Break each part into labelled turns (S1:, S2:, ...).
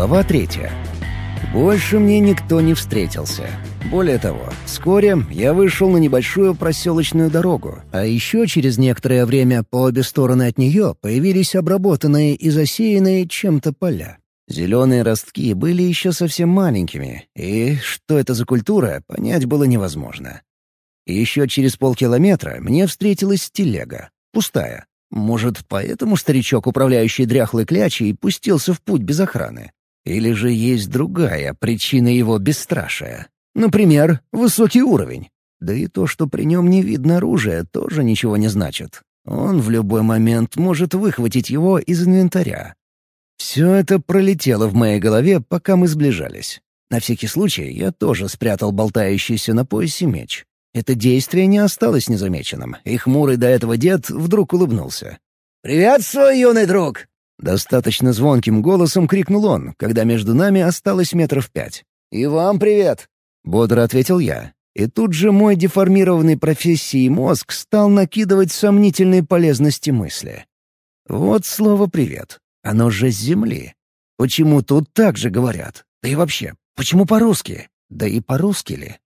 S1: Глава третья. Больше мне никто не встретился. Более того, вскоре я вышел на небольшую проселочную дорогу, а еще через некоторое время по обе стороны от нее появились обработанные и засеянные чем-то поля. Зеленые ростки были еще совсем маленькими, и что это за культура, понять было невозможно. Еще через полкилометра мне встретилась телега. Пустая. Может, поэтому старичок, управляющий дряхлой клячей, пустился в путь без охраны? Или же есть другая причина его бесстрашия? Например, высокий уровень. Да и то, что при нем не видно оружия, тоже ничего не значит. Он в любой момент может выхватить его из инвентаря. Все это пролетело в моей голове, пока мы сближались. На всякий случай я тоже спрятал болтающийся на поясе меч. Это действие не осталось незамеченным, и хмурый до этого дед вдруг улыбнулся.
S2: «Приветствую, юный друг!»
S1: Достаточно звонким голосом крикнул он, когда между нами осталось метров пять.
S2: «И вам привет!»
S1: — бодро ответил я. И тут же мой деформированный профессией мозг стал накидывать сомнительные полезности мысли. Вот слово «привет». Оно же с земли. Почему тут так же говорят? Да и вообще, почему по-русски? Да и по-русски ли?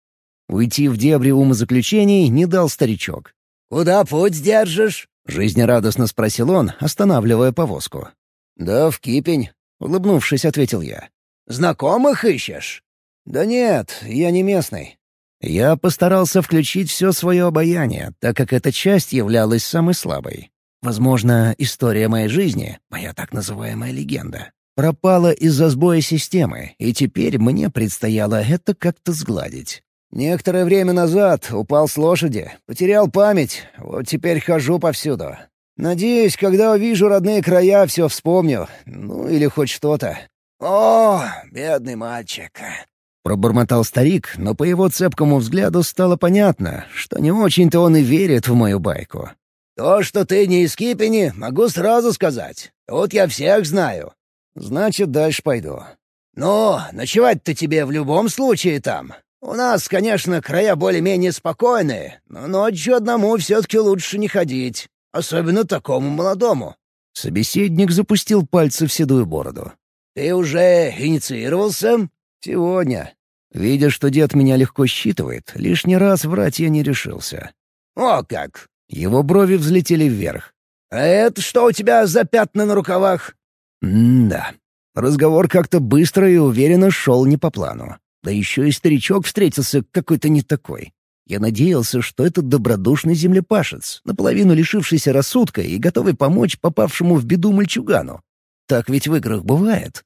S1: Уйти в дебри умозаключений не дал старичок.
S2: «Куда путь держишь?»
S1: — жизнерадостно спросил он, останавливая повозку.
S2: «Да в Кипень», — улыбнувшись, ответил я. «Знакомых ищешь?» «Да нет, я не местный».
S1: Я постарался включить все свое обаяние, так как эта часть являлась самой слабой. Возможно, история моей жизни, моя так называемая легенда, пропала из-за сбоя системы, и теперь мне предстояло это как-то сгладить.
S2: Некоторое время назад упал с лошади, потерял память, вот теперь хожу повсюду. Надеюсь, когда увижу родные края, все вспомню, ну или хоть что-то. О, бедный мальчик.
S1: Пробормотал старик, но по его цепкому взгляду стало понятно, что не очень-то он и верит в мою байку.
S2: «То, что ты не из Кипени, могу сразу сказать. Тут я всех знаю.
S1: Значит, дальше пойду».
S2: «Ну, ночевать-то тебе в любом случае там. У нас, конечно, края более-менее спокойные, но ночью одному все-таки лучше не ходить, особенно такому молодому».
S1: Собеседник запустил пальцы в седую бороду.
S2: «Ты уже инициировался?»
S1: «Сегодня». Видя, что дед меня легко считывает, лишний раз врать я не решился.
S2: «О как!»
S1: Его брови взлетели вверх.
S2: «А это что у тебя за пятна на рукавах?»
S1: «М-да». Разговор как-то быстро и уверенно шел не по плану. Да еще и старичок встретился какой-то не такой. Я надеялся, что этот добродушный землепашец, наполовину лишившийся рассудка и готовый помочь попавшему в беду мальчугану. Так ведь в играх бывает.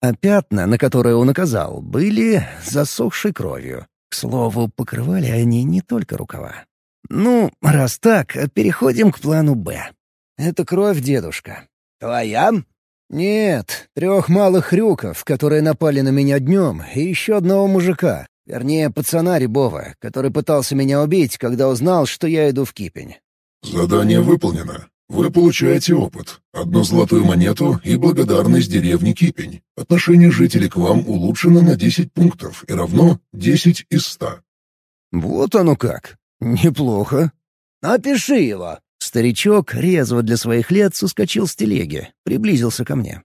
S1: А пятна, на которые он указал, были засохшей кровью. К слову, покрывали они не только рукава. Ну, раз так, переходим к плану «Б». Это кровь дедушка.
S2: «Твоя?»
S1: «Нет, трех малых хрюков, которые напали на меня днем, и еще одного мужика, вернее, пацана Рябова, который пытался меня убить, когда узнал, что я иду в Кипень».
S3: «Задание выполнено. Вы получаете опыт, одну золотую монету и благодарность деревни Кипень. Отношение жителей к вам улучшено на 10 пунктов и равно 10 из 100».
S1: «Вот оно как. Неплохо».
S2: «Напиши его»,
S1: Старичок, резво для своих лет, соскочил с телеги, приблизился ко мне.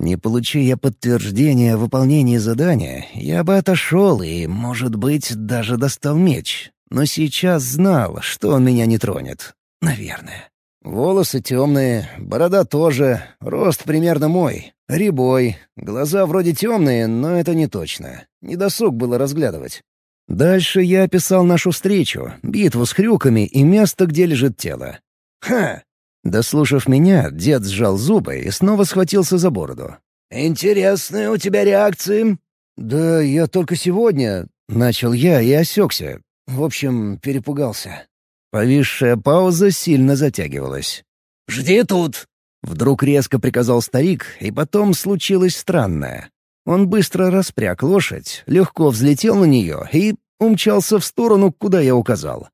S1: Не получи я подтверждения о выполнении задания, я бы отошел и, может быть, даже достал меч. Но сейчас знал, что он меня не тронет. Наверное. Волосы темные, борода тоже, рост примерно мой, рябой, глаза вроде темные, но это не точно. Недосуг было разглядывать. Дальше я описал нашу встречу, битву с хрюками и место, где лежит тело.
S2: «Ха!»
S1: Дослушав меня, дед сжал зубы и снова схватился за бороду.
S2: «Интересные у тебя реакции?»
S1: «Да я только сегодня...» — начал я и осекся. В общем, перепугался. Повисшая пауза сильно затягивалась.
S2: «Жди тут!»
S1: Вдруг резко приказал старик, и потом случилось странное. Он быстро распряг лошадь, легко взлетел на нее и умчался в сторону, куда я указал.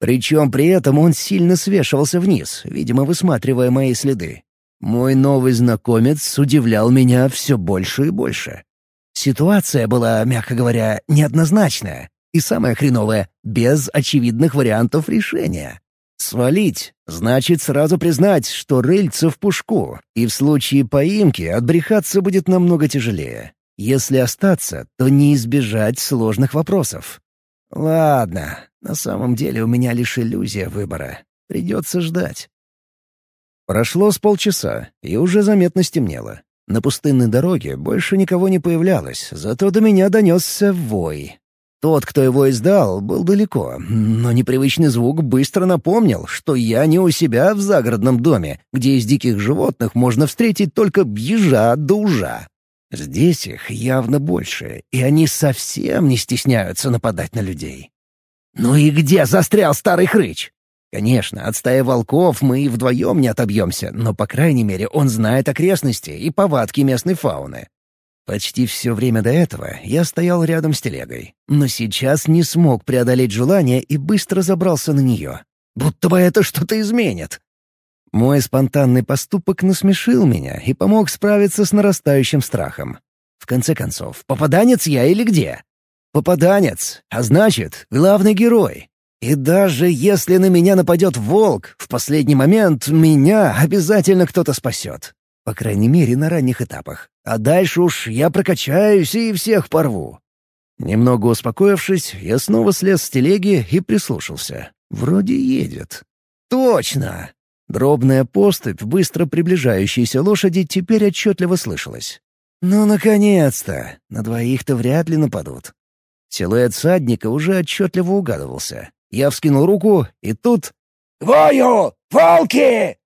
S1: Причем при этом он сильно свешивался вниз, видимо, высматривая мои следы. Мой новый знакомец удивлял меня все больше и больше. Ситуация была, мягко говоря, неоднозначная. И самое хреновое — без очевидных вариантов решения. Свалить — значит сразу признать, что рыльца в пушку, и в случае поимки отбрехаться будет намного тяжелее. Если остаться, то не избежать сложных вопросов. Ладно, на самом деле у меня лишь иллюзия выбора. Придется ждать. Прошло с полчаса, и уже заметно стемнело. На пустынной дороге больше никого не появлялось, зато до меня донесся вой. Тот, кто его издал, был далеко, но непривычный звук быстро напомнил, что я не у себя в загородном доме, где из диких животных можно встретить только ежа да ужа. Здесь их явно больше, и они совсем не стесняются нападать на людей. «Ну и где застрял старый хрыч?» Конечно, от стаи волков мы и вдвоем не отобьемся, но, по крайней мере, он знает окрестности и повадки местной фауны. Почти все время до этого я стоял рядом с телегой, но сейчас не смог преодолеть желание и быстро забрался на нее. Будто бы это что-то изменит. Мой спонтанный поступок насмешил меня и помог справиться с нарастающим страхом. В конце концов, попаданец я или где? Попаданец, а значит, главный герой. И даже если на меня нападет волк, в последний момент меня обязательно кто-то спасет. По крайней мере, на ранних этапах. А дальше уж я прокачаюсь и всех порву. Немного успокоившись, я снова слез с телеги и прислушался. Вроде едет. Точно! Дробная поступь быстро приближающейся лошади теперь отчетливо слышалась. «Ну, наконец-то! На двоих-то вряд ли нападут». Силуэт садника уже отчетливо угадывался. Я вскинул руку, и тут... «Вою! Волки!»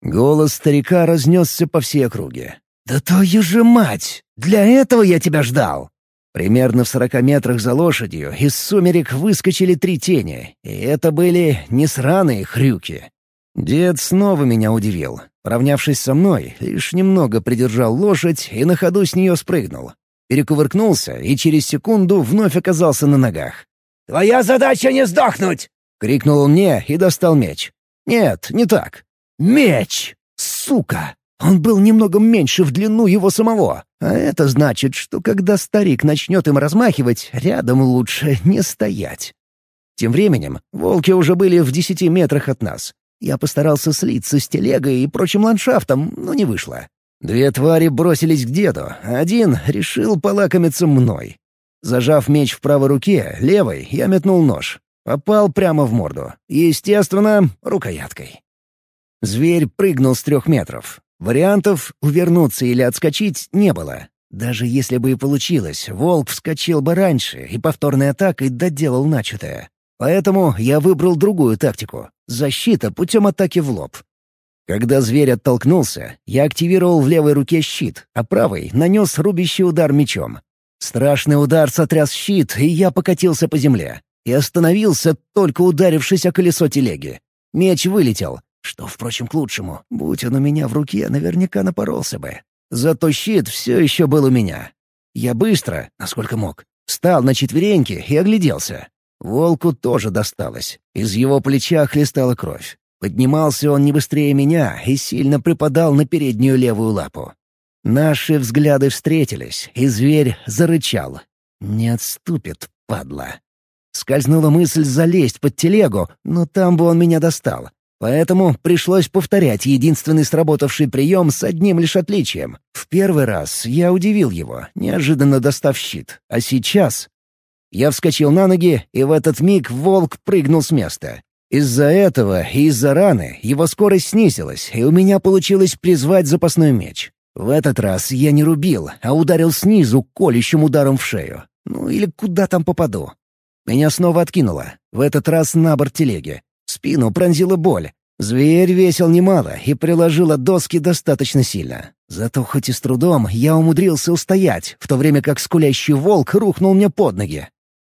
S1: Голос старика разнесся по всей округе. «Да твою же мать! Для этого я тебя ждал!» Примерно в сорока метрах за лошадью из сумерек выскочили три тени, и это были не сраные хрюки. Дед снова меня удивил. Поравнявшись со мной, лишь немного придержал лошадь и на ходу с нее спрыгнул. Перекувыркнулся и через секунду вновь оказался на ногах. «Твоя задача не сдохнуть!» — крикнул он мне и достал меч. «Нет, не так. Меч! Сука! Он был немного меньше в длину его самого. А это значит, что когда старик начнет им размахивать, рядом лучше не стоять. Тем временем волки уже были в десяти метрах от нас. Я постарался слиться с телегой и прочим ландшафтом, но не вышло. Две твари бросились к деду, один решил полакомиться мной. Зажав меч в правой руке, левой, я метнул нож. Попал прямо в морду. Естественно, рукояткой. Зверь прыгнул с трех метров. Вариантов увернуться или отскочить не было. Даже если бы и получилось, волк вскочил бы раньше и повторной атакой доделал начатое. Поэтому я выбрал другую тактику — защита путем атаки в лоб. Когда зверь оттолкнулся, я активировал в левой руке щит, а правой нанес рубящий удар мечом. Страшный удар сотряс щит, и я покатился по земле. И остановился, только ударившись о колесо телеги. Меч вылетел, что, впрочем, к лучшему. Будь он у меня в руке, наверняка напоролся бы. Зато щит все еще был у меня. Я быстро, насколько мог, встал на четвереньки и огляделся. Волку тоже досталось. Из его плеча хлестала кровь. Поднимался он не быстрее меня и сильно припадал на переднюю левую лапу. Наши взгляды встретились, и зверь зарычал. «Не отступит, падла». Скользнула мысль залезть под телегу, но там бы он меня достал. Поэтому пришлось повторять единственный сработавший прием с одним лишь отличием. В первый раз я удивил его, неожиданно достав щит. А сейчас... Я вскочил на ноги, и в этот миг волк прыгнул с места. Из-за этого и из-за раны его скорость снизилась, и у меня получилось призвать запасной меч. В этот раз я не рубил, а ударил снизу колющим ударом в шею. Ну или куда там попаду. Меня снова откинуло, в этот раз на борт телеги. Спину пронзила боль. Зверь весил немало и приложил от доски достаточно сильно. Зато хоть и с трудом я умудрился устоять, в то время как скулящий волк рухнул мне под ноги.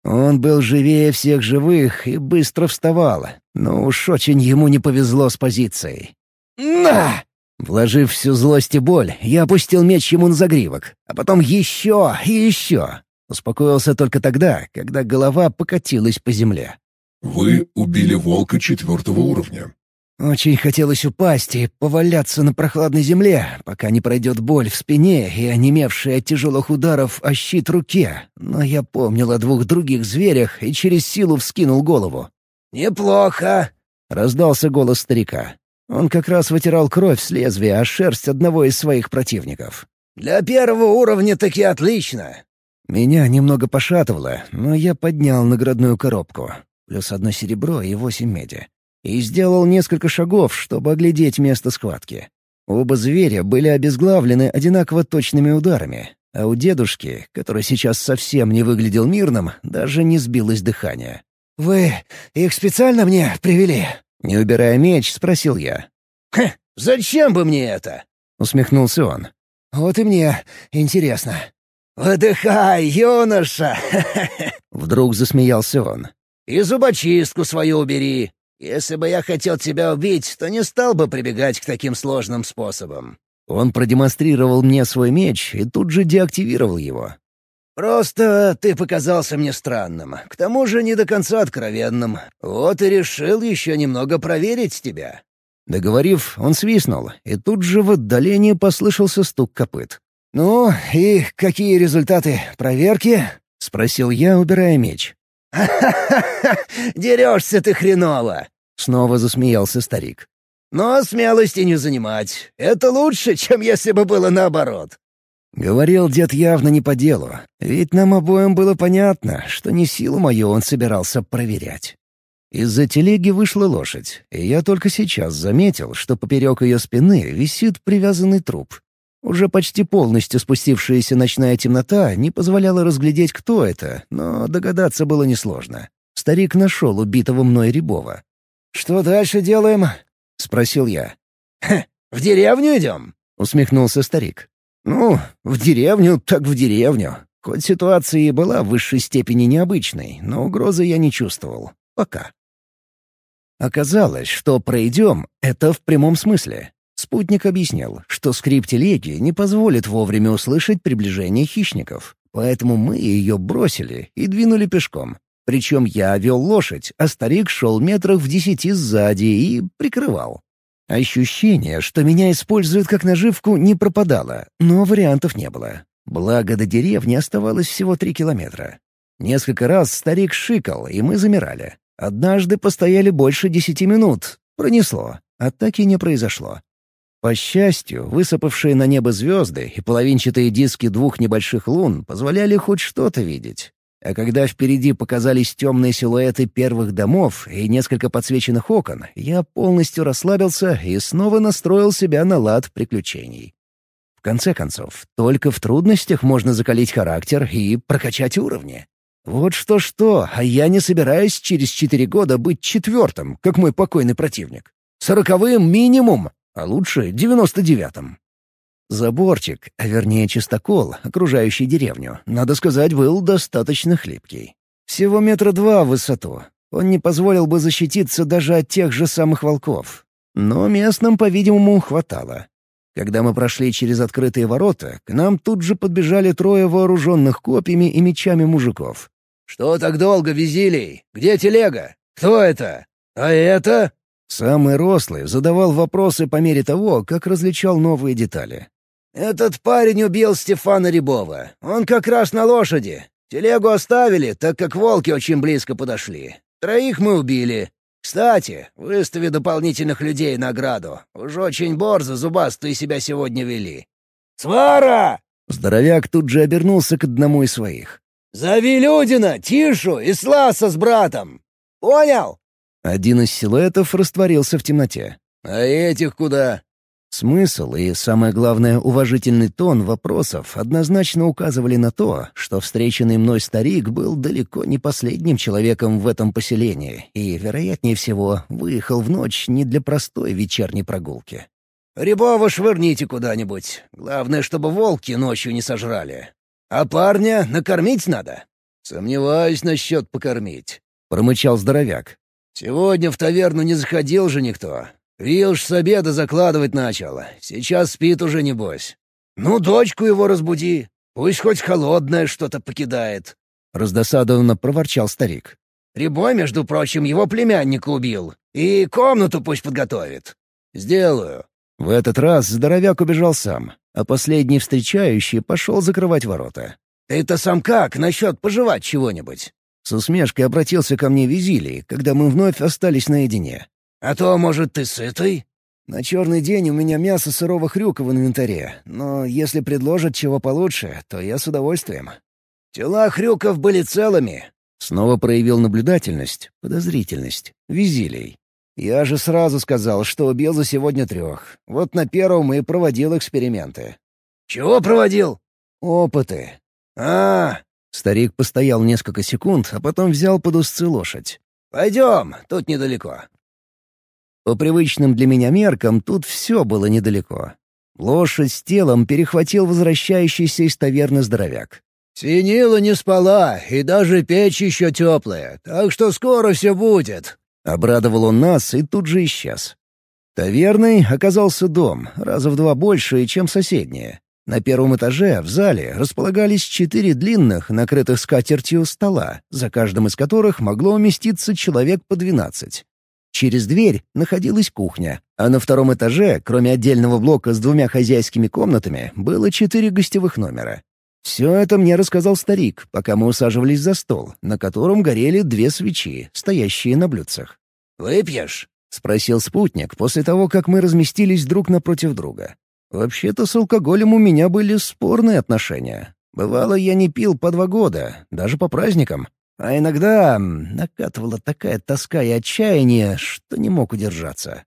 S1: Он был живее всех живых и быстро вставал, но уж очень ему не повезло с позицией. «На!» Вложив всю злость и боль, я опустил меч ему на загривок, а потом еще и еще. Успокоился только тогда, когда голова покатилась по земле.
S3: Вы убили волка четвертого уровня.
S1: Очень хотелось упасть и поваляться на прохладной земле, пока не пройдет боль в спине и онемевшая от тяжелых ударов о щит руке, но я помнил о двух других зверях и через силу вскинул голову. «Неплохо. — раздался голос старика. Он как раз вытирал кровь с лезвия, а шерсть одного из своих противников.
S2: «Для первого уровня таки отлично!»
S1: Меня немного пошатывало, но я поднял наградную коробку. Плюс одно серебро и восемь меди. И сделал несколько шагов, чтобы оглядеть место схватки. Оба зверя были обезглавлены одинаково точными ударами, а у дедушки, который сейчас совсем не выглядел мирным, даже не сбилось дыхание.
S2: «Вы их специально мне привели?»
S1: Не убирая меч, спросил я.
S2: «Хм, зачем бы мне это?»
S1: — усмехнулся он.
S2: «Вот и мне интересно». «Выдыхай, юноша!»
S1: Вдруг засмеялся он.
S2: «И зубочистку свою убери. Если бы я хотел тебя убить, то не стал бы прибегать к таким сложным способам».
S1: Он продемонстрировал мне свой меч и тут же деактивировал его.
S2: «Просто ты показался мне странным, к тому же не до конца откровенным. Вот и решил еще немного проверить тебя».
S1: Договорив, он свистнул, и тут же в отдалении послышался стук копыт.
S2: «Ну, и какие результаты проверки?» — спросил я, убирая меч. «Ха-ха-ха! Дерешься ты хреново!» — снова засмеялся старик. «Но смелости не занимать. Это лучше, чем если бы было наоборот.
S1: Говорил дед явно не по делу, ведь нам обоим было понятно, что не силу мою он собирался проверять. Из-за телеги вышла лошадь, и я только сейчас заметил, что поперек ее спины висит привязанный труп. Уже почти полностью спустившаяся ночная темнота не позволяла разглядеть, кто это, но догадаться было несложно. Старик нашел убитого мной Рябова.
S2: «Что дальше делаем?» — спросил я. «В деревню идем?» — усмехнулся старик.
S1: «Ну, в деревню так в деревню. Хоть ситуация и была в высшей степени необычной, но угрозы я не чувствовал. Пока». Оказалось, что «пройдем» — это в прямом смысле. Спутник объяснил, что скрип телеги не позволит вовремя услышать приближение хищников, поэтому мы ее бросили и двинули пешком. Причем я вел лошадь, а старик шел метрах в десяти сзади и прикрывал. Ощущение, что меня используют как наживку, не пропадало, но вариантов не было. Благо, до деревни оставалось всего три километра. Несколько раз старик шикал, и мы замирали. Однажды постояли больше десяти минут. Пронесло. Атаки не произошло. По счастью, высыпавшие на небо звезды и половинчатые диски двух небольших лун позволяли хоть что-то видеть. А когда впереди показались темные силуэты первых домов и несколько подсвеченных окон, я полностью расслабился и снова настроил себя на лад приключений. В конце концов, только в трудностях можно закалить характер и прокачать уровни. Вот что-что, а я не собираюсь через четыре года быть четвертым, как мой покойный противник. Сороковым минимум, а лучше девяносто девятым. Заборчик, а вернее чистокол, окружающий деревню, надо сказать, был достаточно хлипкий. Всего метра два в высоту. Он не позволил бы защититься даже от тех же самых волков. Но местным, по-видимому, хватало. Когда мы прошли через открытые ворота, к нам тут же подбежали трое вооруженных копьями и мечами мужиков.
S2: «Что так долго, Визилий? Где телега? Кто это? А это?»
S1: Самый рослый задавал вопросы по мере того, как различал новые детали.
S2: «Этот парень убил Стефана Рябова. Он как раз на лошади. Телегу оставили, так как волки очень близко подошли. Троих мы убили. Кстати, выстави дополнительных людей награду. Уж очень борзо зубастые себя сегодня вели. «Свара!»
S1: Здоровяк тут же обернулся к одному из своих.
S2: «Зови Людина, Тишу и Сласа с братом! Понял?»
S1: Один из силуэтов растворился в темноте.
S2: «А этих куда?»
S1: Смысл и, самое главное, уважительный тон вопросов однозначно указывали на то, что встреченный мной старик был далеко не последним человеком в этом поселении и, вероятнее всего, выехал в ночь не для простой вечерней прогулки.
S2: «Рябова швырните куда-нибудь. Главное, чтобы волки ночью не сожрали. А парня накормить надо?» «Сомневаюсь насчет покормить», —
S1: промычал здоровяк.
S2: «Сегодня в таверну не заходил же никто. Вилш с обеда закладывать начал. Сейчас спит уже, небось. Ну, дочку его разбуди. Пусть хоть холодное что-то покидает.
S1: Раздосадованно проворчал старик.
S2: Рябой, между прочим, его племянника убил. И комнату пусть подготовит. Сделаю.
S1: В этот раз здоровяк убежал сам, а последний встречающий пошел закрывать ворота.
S2: «Ты-то сам как насчет пожевать чего-нибудь?»
S1: С усмешкой обратился ко мне Визилий, когда мы вновь остались наедине. «А то, может, ты сытый?» «На черный день у меня мясо сырого хрюка в инвентаре, но если предложат чего получше, то я с удовольствием». «Тела хрюков были целыми». Снова проявил наблюдательность, подозрительность, визилей. «Я же сразу сказал, что убил за сегодня трех. Вот на первом и проводил эксперименты». «Чего проводил?» «Опыты». «А, Старик постоял несколько секунд, а потом взял под узцы лошадь. «Пойдем, тут недалеко». По привычным для меня меркам тут все было недалеко. Лошадь с телом перехватил возвращающийся из таверны здоровяк. «Синила не спала, и даже печь еще теплая, так что скоро все будет», — обрадовал он нас и тут же исчез. Таверной оказался дом, раза в два больше, чем соседние. На первом этаже, в зале, располагались четыре длинных, накрытых скатертью стола, за каждым из которых могло уместиться человек по двенадцать. Через дверь находилась кухня, а на втором этаже, кроме отдельного блока с двумя хозяйскими комнатами, было четыре гостевых номера. Все это мне рассказал старик, пока мы усаживались за стол, на котором горели две свечи, стоящие на блюдцах. «Выпьешь?» — спросил спутник после того, как мы разместились друг напротив друга. Вообще-то с алкоголем у меня были спорные отношения. Бывало, я не пил по два года, даже по праздникам. А иногда накатывала такая тоска и отчаяние, что не мог удержаться.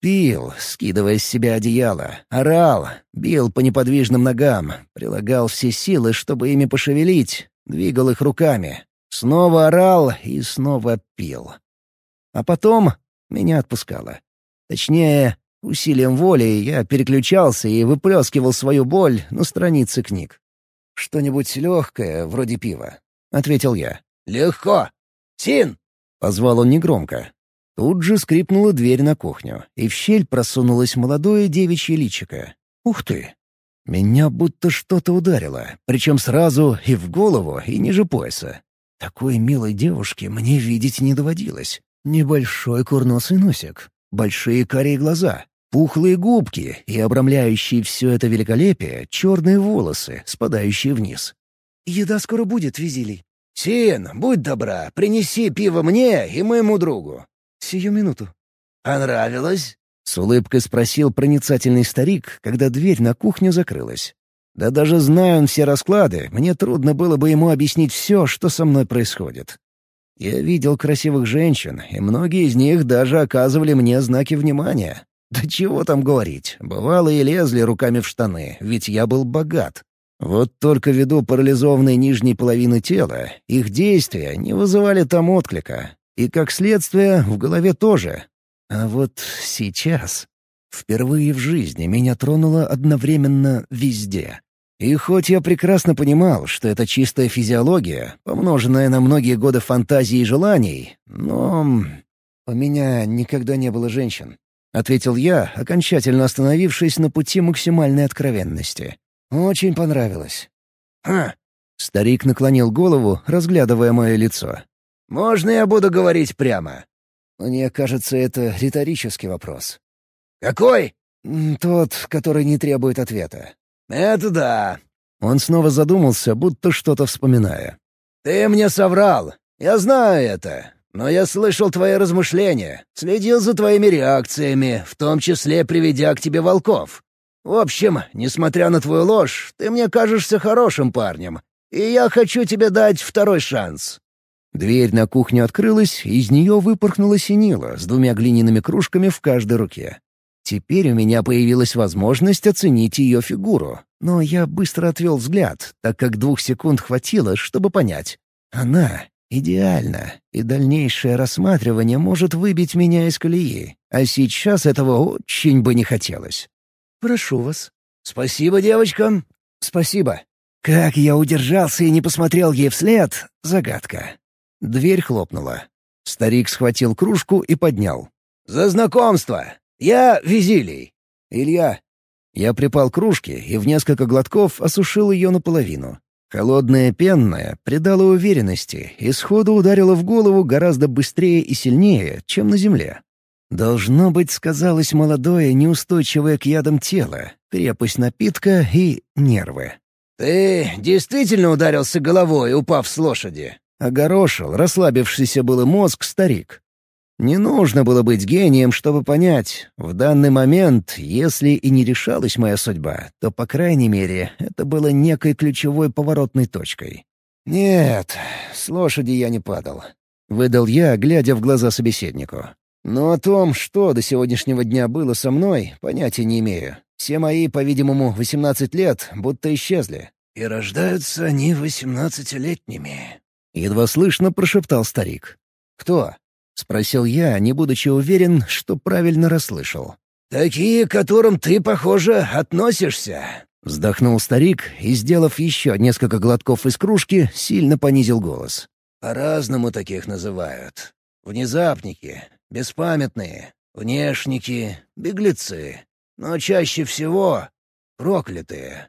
S1: Пил, скидывая с себя одеяло, орал, бил по неподвижным ногам, прилагал все силы, чтобы ими пошевелить, двигал их руками. Снова орал и снова пил. А потом меня отпускало. Точнее, Усилием воли я переключался и выплескивал свою боль на страницы книг. «Что-нибудь легкое, вроде пива», — ответил я. «Легко! Син!» — позвал он негромко. Тут же скрипнула дверь на кухню, и в щель просунулось молодое девичье личико. «Ух ты!» Меня будто что-то ударило, причем сразу и в голову, и ниже пояса. Такой милой девушки мне видеть не доводилось. Небольшой курносый носик, большие карие глаза, пухлые губки и обрамляющие все это великолепие черные волосы, спадающие вниз. «Еда скоро будет, Визилий». «Син, будь добра, принеси пиво мне и моему другу». «Сию минуту». «Понравилось?» — с улыбкой спросил проницательный старик, когда дверь на кухню закрылась. Да даже зная он все расклады, мне трудно было бы ему объяснить все, что со мной происходит. Я видел красивых женщин, и многие из них даже оказывали мне знаки внимания. Да чего там говорить, бывало и лезли руками в штаны, ведь я был богат. Вот только ввиду парализованной нижней половины тела, их действия не вызывали там отклика. И, как следствие, в голове тоже. А вот сейчас... Впервые в жизни меня тронуло одновременно везде. И хоть я прекрасно понимал, что это чистая физиология, помноженная на многие годы фантазий и желаний, но... У меня никогда не было женщин. Ответил я, окончательно остановившись на пути максимальной откровенности. Очень понравилось. «Ха!» Старик наклонил голову, разглядывая мое лицо. «Можно я буду говорить прямо?» Мне кажется, это риторический вопрос. «Какой?» «Тот, который не требует ответа. «Это да». Он снова задумался, будто что-то вспоминая. «Ты мне соврал. Я знаю это. Но я слышал твои размышления, следил за твоими реакциями, в том числе приведя к тебе волков. В общем, несмотря на твою ложь, ты мне кажешься хорошим парнем, и я хочу тебе дать второй шанс». Дверь на кухню открылась, и из нее выпорхнула синила с двумя глиняными кружками в каждой руке. Теперь у меня появилась возможность оценить ее фигуру, но я быстро отвел взгляд, так как двух секунд хватило, чтобы понять. Она идеальна, и дальнейшее рассматривание может выбить меня из колеи, а сейчас этого очень бы не хотелось. «Прошу вас». «Спасибо, девочка». «Спасибо». Как я удержался и не посмотрел ей вслед — загадка. Дверь хлопнула. Старик схватил кружку и поднял. «За знакомство! «Я Визилий». «Илья». Я припал к кружке и в несколько глотков осушил ее наполовину. Холодная пенная придала уверенности и сходу ударила в голову гораздо быстрее и сильнее, чем на земле. Должно быть, сказалось молодое, неустойчивое к ядам тело, крепость напитка и нервы. «Ты действительно ударился головой, упав с лошади?» — огорошил расслабившийся было мозг старик. Не нужно было быть гением, чтобы понять, в данный момент, если и не решалась моя судьба, то, по крайней мере, это было некой ключевой поворотной точкой.
S2: «Нет, с лошади я не падал», —
S1: выдал я, глядя в глаза собеседнику.
S2: «Но о том, что до сегодняшнего дня было со мной, понятия не имею. Все мои, по-видимому, восемнадцать лет будто исчезли. И рождаются они восемнадцатилетними».
S1: Едва слышно прошептал старик.
S2: «Кто?»
S1: — спросил я, не будучи уверен, что правильно расслышал.
S2: «Такие, к которым ты, похоже, относишься».
S1: Вздохнул старик и, сделав еще несколько глотков из кружки, сильно понизил голос.
S2: «По-разному таких называют. Внезапники, беспамятные, внешники, беглецы. Но чаще всего проклятые.